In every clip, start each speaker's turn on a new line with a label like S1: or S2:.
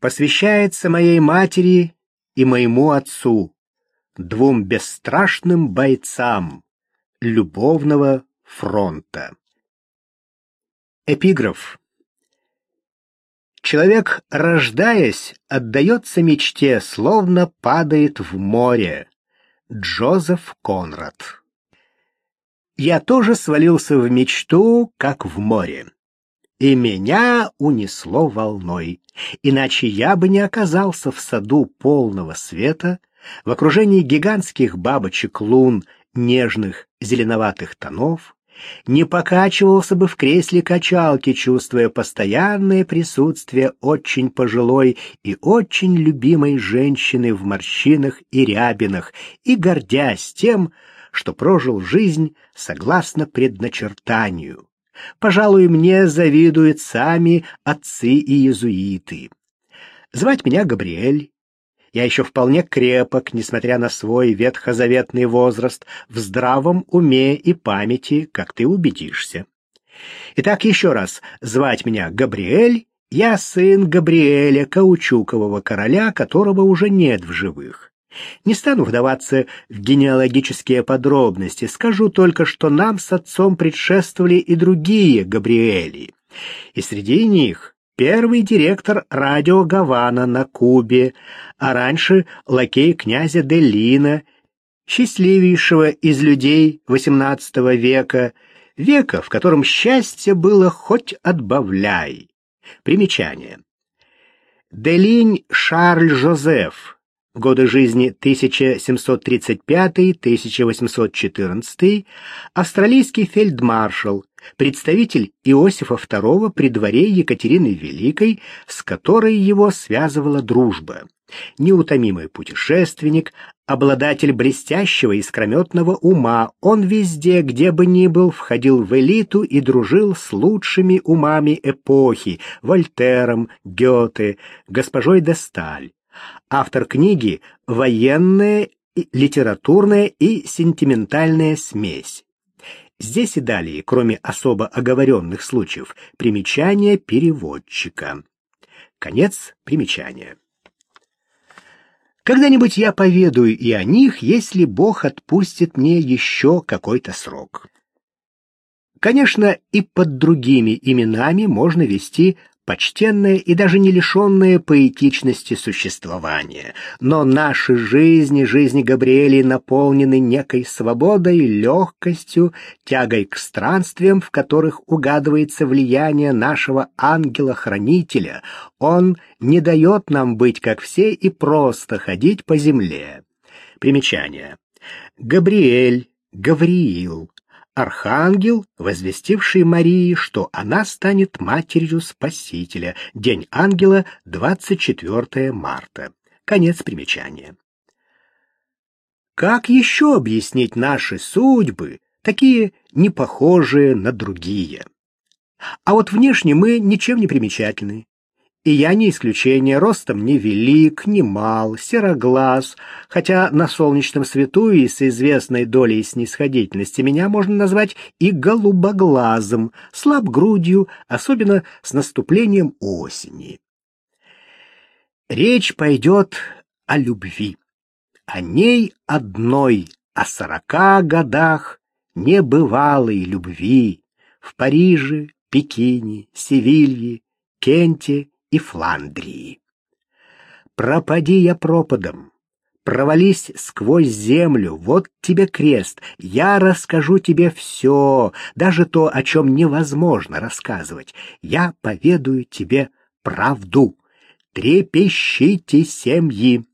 S1: посвящается моей матери и моему отцу, двум бесстрашным бойцам любовного фронта. Эпиграф. Человек, рождаясь, отдается мечте, словно падает в море. Джозеф Конрад. Я тоже свалился в мечту, как в море. И меня унесло волной. Иначе я бы не оказался в саду полного света, в окружении гигантских бабочек лун, нежных зеленоватых тонов, не покачивался бы в кресле качалки, чувствуя постоянное присутствие очень пожилой и очень любимой женщины в морщинах и рябинах, и гордясь тем, что прожил жизнь согласно предначертанию. Пожалуй, мне завидуют сами отцы и иезуиты. Звать меня Габриэль, я еще вполне крепок, несмотря на свой ветхозаветный возраст, в здравом уме и памяти, как ты убедишься. Итак, еще раз, звать меня Габриэль, я сын Габриэля, каучукового короля, которого уже нет в живых. Не стану вдаваться в генеалогические подробности, скажу только, что нам с отцом предшествовали и другие Габриэли. И среди них первый директор радио Гавана на Кубе, а раньше лакей князя Делина, счастливейшего из людей XVIII века, века, в котором счастье было хоть отбавляй. Примечание. Делинь Шарль Жозеф, годы жизни 1735-1814, австралийский фельдмаршал, представитель Иосифа II при дворе Екатерины Великой, с которой его связывала дружба. Неутомимый путешественник, обладатель блестящего искрометного ума, он везде, где бы ни был, входил в элиту и дружил с лучшими умами эпохи — Вольтером, Гёте, госпожой де Сталь. Автор книги «Военная, литературная и сентиментальная смесь». Здесь и далее, кроме особо оговоренных случаев, примечание переводчика. Конец примечания. Когда-нибудь я поведаю и о них, если Бог отпустит мне еще какой-то срок. Конечно, и под другими именами можно вести почтенное и даже не лишенное поэтичности существование. Но наши жизни, жизни Габриэли наполнены некой свободой, легкостью, тягой к странствиям, в которых угадывается влияние нашего ангела-хранителя. Он не дает нам быть, как все, и просто ходить по земле. Примечание. Габриэль, Гавриил, архангел, возвестивший Марии, что она станет матерью Спасителя. День ангела, 24 марта. Конец примечания. Как еще объяснить наши судьбы, такие не похожие на другие? А вот внешне мы ничем не примечательны. И я не исключение, ростом не велик, не мал, сероглаз, хотя на солнечном свету и с известной долей снисходительности меня можно назвать и голубоглазым, слаб грудью, особенно с наступлением осени. Речь пойдет о любви, о ней одной, о сорока годах небывалой любви. В Париже, Пекине, Севилье, Кенте и Фландрии. Пропади я пропадом, провались сквозь землю, вот тебе крест, я расскажу тебе все, даже то, о чем невозможно рассказывать. Я поведаю тебе правду. Трепещите семьи.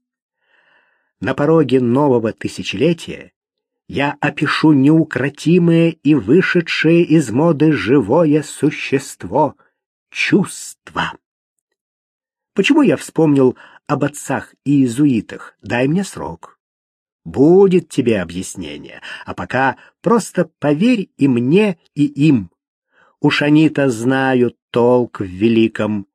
S1: На пороге нового тысячелетия я опишу неукротимое и вышедшее из моды живое существо — чувство. Почему я вспомнил об отцах и иезуитах? Дай мне срок. Будет тебе объяснение, а пока просто поверь и мне, и им. Уж они-то знают толк в великом.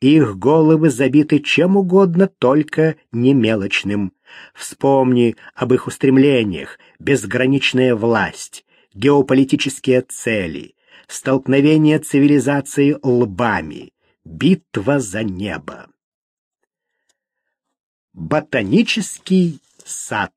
S1: Их головы забиты чем угодно, только не мелочным. Вспомни об их устремлениях, безграничная власть, геополитические цели, столкновение цивилизации лбами, Битва за небо. Ботанический сад.